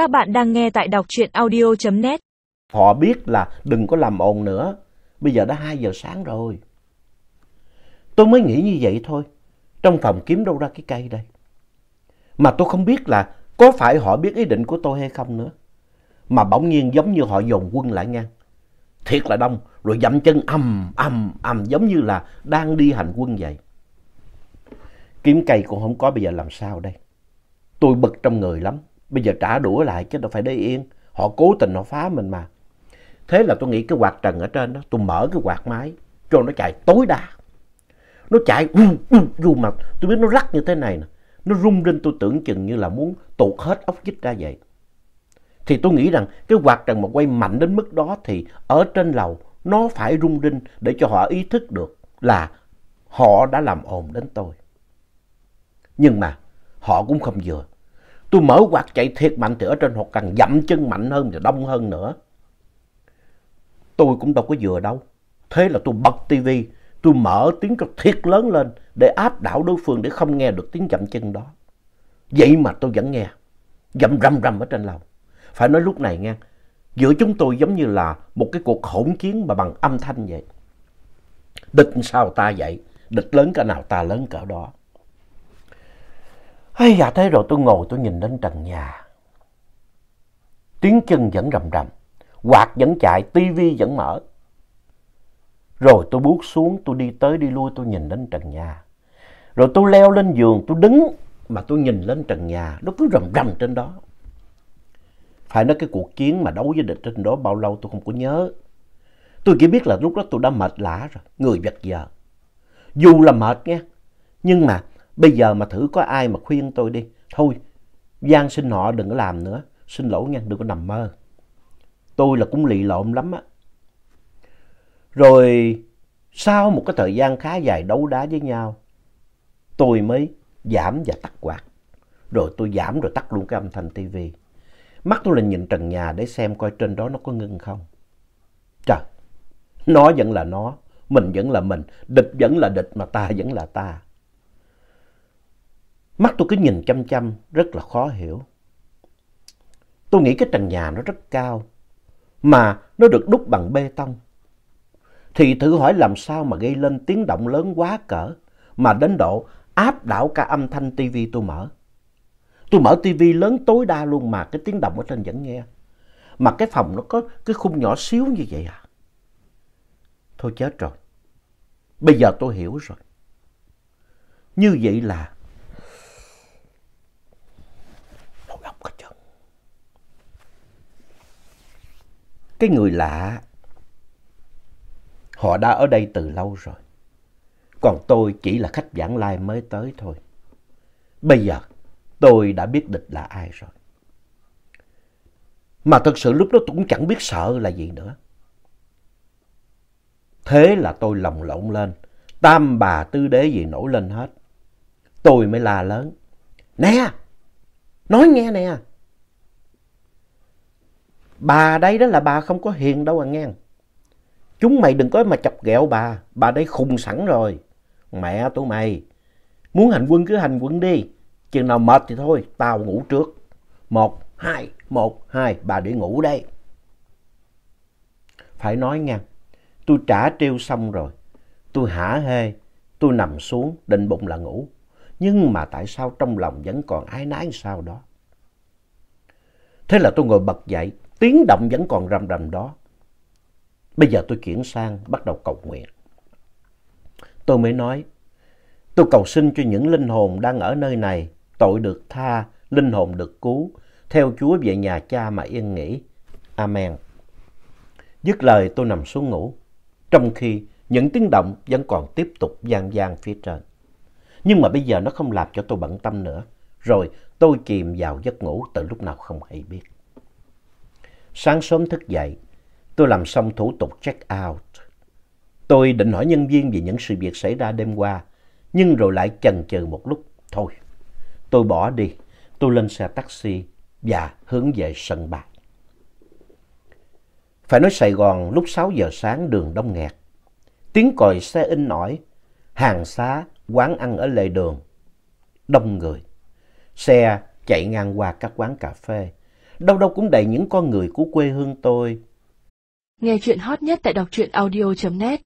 Các bạn đang nghe tại đọc truyện audio.net. Họ biết là đừng có làm ồn nữa. Bây giờ đã 2 giờ sáng rồi. Tôi mới nghĩ như vậy thôi. Trong phòng kiếm đâu ra cái cây đây. Mà tôi không biết là có phải họ biết ý định của tôi hay không nữa. Mà bỗng nhiên giống như họ dồn quân lại ngang. Thiệt là đông. Rồi dậm chân ầm ầm ầm, giống như là đang đi hành quân vậy. Kiếm cây cũng không có bây giờ làm sao đây. Tôi bực trong người lắm. Bây giờ trả đũa lại chứ đâu phải để yên. Họ cố tình họ phá mình mà. Thế là tôi nghĩ cái quạt trần ở trên đó, tôi mở cái quạt máy cho nó chạy tối đa. Nó chạy dù mà tôi biết nó rắc như thế này nè. Nó rung lên tôi tưởng chừng như là muốn tuột hết ốc vít ra vậy. Thì tôi nghĩ rằng cái quạt trần mà quay mạnh đến mức đó thì ở trên lầu nó phải rung rinh để cho họ ý thức được là họ đã làm ồn đến tôi. Nhưng mà họ cũng không vừa. Tôi mở quạt chạy thiệt mạnh thì ở trên họ càng dậm chân mạnh hơn và đông hơn nữa. Tôi cũng đâu có vừa đâu. Thế là tôi bật tivi, tôi mở tiếng cho thiệt lớn lên để áp đảo đối phương để không nghe được tiếng dậm chân đó. Vậy mà tôi vẫn nghe, dậm rầm rầm ở trên lầu. Phải nói lúc này nghe, giữa chúng tôi giống như là một cái cuộc hỗn chiến mà bằng âm thanh vậy. Địch sao ta vậy, địch lớn cỡ nào ta lớn cỡ đó. Hay dạ thế rồi tôi ngồi tôi nhìn lên trần nhà. Tiếng chân vẫn rầm rầm, quạt vẫn chạy, tivi vẫn mở. Rồi tôi bước xuống, tôi đi tới đi lui tôi nhìn lên trần nhà. Rồi tôi leo lên giường, tôi đứng mà tôi nhìn lên trần nhà, nó cứ rầm rầm trên đó. Phải nói cái cuộc chiến mà đấu với địch trên đó bao lâu tôi không có nhớ. Tôi chỉ biết là lúc đó tôi đã mệt lã rồi, người vật giờ. Dù là mệt nghe, nhưng mà Bây giờ mà thử có ai mà khuyên tôi đi. Thôi, gian xin họ đừng có làm nữa. Xin lỗi nha, đừng có nằm mơ. Tôi là cũng lì lộn lắm á. Rồi sau một cái thời gian khá dài đấu đá với nhau, tôi mới giảm và tắt quạt. Rồi tôi giảm rồi tắt luôn cái âm thanh tivi. Mắt tôi lên nhìn trần nhà để xem coi trên đó nó có ngưng không. Trời, nó vẫn là nó, mình vẫn là mình, địch vẫn là địch mà ta vẫn là ta. Mắt tôi cứ nhìn chăm chăm, rất là khó hiểu. Tôi nghĩ cái trần nhà nó rất cao, mà nó được đúc bằng bê tông. Thì thử hỏi làm sao mà gây lên tiếng động lớn quá cỡ, mà đến độ áp đảo cả âm thanh tivi tôi mở. Tôi mở tivi lớn tối đa luôn mà cái tiếng động ở trên vẫn nghe. Mà cái phòng nó có cái khung nhỏ xíu như vậy à. Thôi chết rồi. Bây giờ tôi hiểu rồi. Như vậy là Cái người lạ, họ đã ở đây từ lâu rồi. Còn tôi chỉ là khách vãng lai mới tới thôi. Bây giờ tôi đã biết địch là ai rồi. Mà thực sự lúc đó tôi cũng chẳng biết sợ là gì nữa. Thế là tôi lồng lộn lên, tam bà tư đế gì nổi lên hết. Tôi mới la lớn. Nè, nói nghe nè. Bà đây đó là bà không có hiền đâu à nghe. Chúng mày đừng có mà chọc ghẹo bà, bà đây khùng sẵn rồi. Mẹ tụi mày, muốn hành quân cứ hành quân đi. Chừng nào mệt thì thôi, tao ngủ trước. Một, hai, một, hai, bà để ngủ đây. Phải nói nha, tôi trả trêu xong rồi. Tôi hả hê, tôi nằm xuống, định bụng là ngủ. Nhưng mà tại sao trong lòng vẫn còn ái nái sao đó. Thế là tôi ngồi bật dậy, tiếng động vẫn còn rầm rầm đó. Bây giờ tôi chuyển sang bắt đầu cầu nguyện. Tôi mới nói, tôi cầu xin cho những linh hồn đang ở nơi này, tội được tha, linh hồn được cứu, theo Chúa về nhà cha mà yên nghỉ. Amen. Dứt lời tôi nằm xuống ngủ, trong khi những tiếng động vẫn còn tiếp tục gian gian phía trên. Nhưng mà bây giờ nó không làm cho tôi bận tâm nữa. Rồi tôi chìm vào giấc ngủ từ lúc nào không hay biết. Sáng sớm thức dậy, tôi làm xong thủ tục check out. Tôi định hỏi nhân viên về những sự việc xảy ra đêm qua, nhưng rồi lại chần chừ một lúc. Thôi, tôi bỏ đi. Tôi lên xe taxi và hướng về sân bay. Phải nói Sài Gòn lúc 6 giờ sáng đường đông nghẹt. Tiếng còi xe in ỏi, hàng xá, quán ăn ở lề đường. Đông người. Xe chạy ngang qua các quán cà phê đâu đâu cũng đầy những con người của quê hương tôi. Nghe chuyện hot nhất tại đọc truyện audio.net